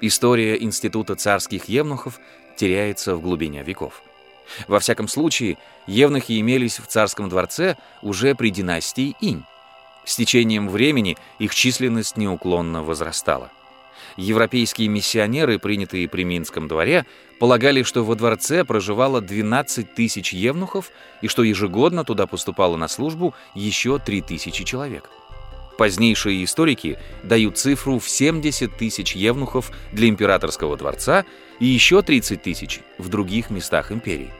История института царских евнухов теряется в глубине веков. Во всяком случае, евнухи имелись в царском дворце уже при династии Инь. С течением времени их численность неуклонно возрастала. Европейские миссионеры, принятые при Минском дворе, полагали, что во дворце проживало 12 тысяч евнухов и что ежегодно туда поступало на службу еще 3 тысячи человек. Позднейшие историки дают цифру в 70 тысяч евнухов для императорского дворца и еще 30 тысяч в других местах империи.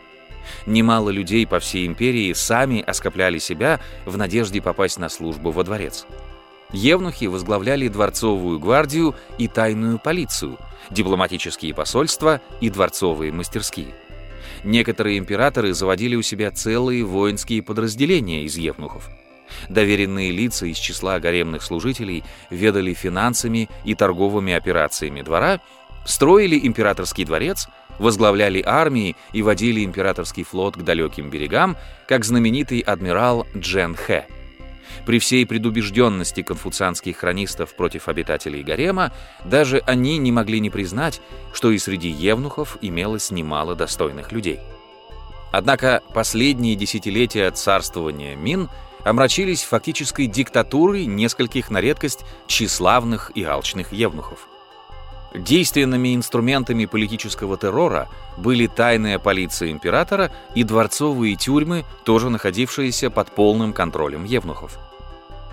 Немало людей по всей империи сами оскопляли себя в надежде попасть на службу во дворец. Евнухи возглавляли дворцовую гвардию и тайную полицию, дипломатические посольства и дворцовые мастерские. Некоторые императоры заводили у себя целые воинские подразделения из евнухов – Доверенные лица из числа гаремных служителей ведали финансами и торговыми операциями двора, строили императорский дворец, возглавляли армии и водили императорский флот к далеким берегам, как знаменитый адмирал Джен Хэ. При всей предубежденности конфуцианских хронистов против обитателей гарема, даже они не могли не признать, что и среди евнухов имелось немало достойных людей. Однако последние десятилетия царствования Мин – омрачились фактической диктатурой нескольких на редкость тщеславных и алчных евнухов. Действенными инструментами политического террора были тайная полиция императора и дворцовые тюрьмы, тоже находившиеся под полным контролем евнухов.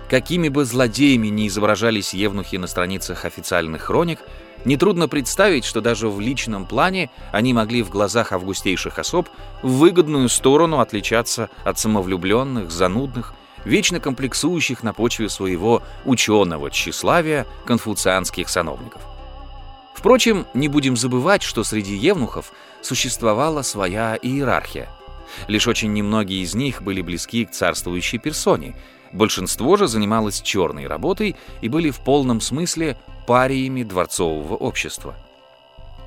Какими бы злодеями ни изображались евнухи на страницах официальных хроник, нетрудно представить, что даже в личном плане они могли в глазах августейших особ в выгодную сторону отличаться от самовлюбленных, занудных, вечно комплексующих на почве своего ученого тщеславия конфуцианских сановников. Впрочем, не будем забывать, что среди евнухов существовала своя иерархия. Лишь очень немногие из них были близки к царствующей персоне, большинство же занималось черной работой и были в полном смысле париями дворцового общества.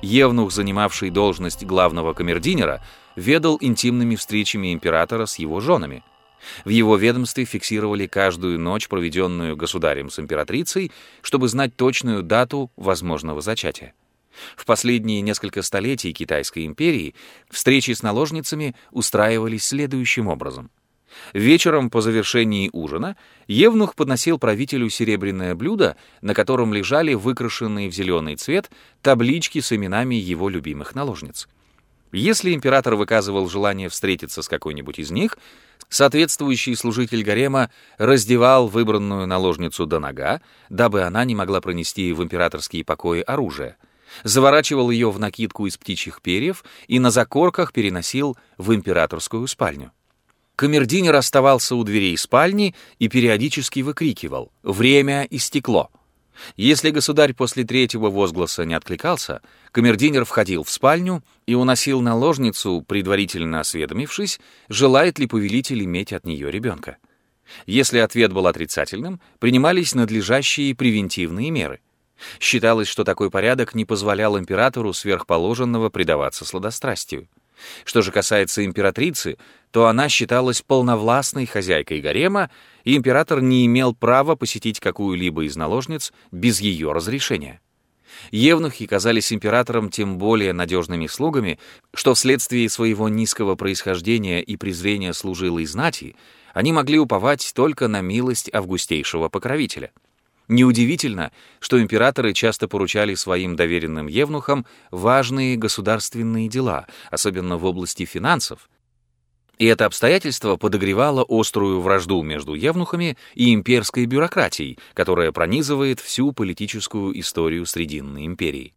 Евнух, занимавший должность главного камердинера, ведал интимными встречами императора с его женами – в его ведомстве фиксировали каждую ночь, проведенную государем с императрицей, чтобы знать точную дату возможного зачатия. В последние несколько столетий Китайской империи встречи с наложницами устраивались следующим образом. Вечером по завершении ужина Евнух подносил правителю серебряное блюдо, на котором лежали выкрашенные в зеленый цвет таблички с именами его любимых наложниц. Если император выказывал желание встретиться с какой-нибудь из них, соответствующий служитель гарема раздевал выбранную наложницу до нога, дабы она не могла пронести в императорские покои оружие, заворачивал ее в накидку из птичьих перьев и на закорках переносил в императорскую спальню. Камердинер оставался у дверей спальни и периодически выкрикивал «Время истекло!». Если государь после третьего возгласа не откликался, камердинер входил в спальню и уносил наложницу, предварительно осведомившись, желает ли повелитель иметь от нее ребенка. Если ответ был отрицательным, принимались надлежащие превентивные меры. Считалось, что такой порядок не позволял императору сверхположенного предаваться сладострастию. Что же касается императрицы, то она считалась полновластной хозяйкой гарема, и император не имел права посетить какую-либо из наложниц без ее разрешения. Евнухи казались императором тем более надежными слугами, что вследствие своего низкого происхождения и презрения служилой знати они могли уповать только на милость августейшего покровителя — Неудивительно, что императоры часто поручали своим доверенным евнухам важные государственные дела, особенно в области финансов, и это обстоятельство подогревало острую вражду между евнухами и имперской бюрократией, которая пронизывает всю политическую историю Срединной империи.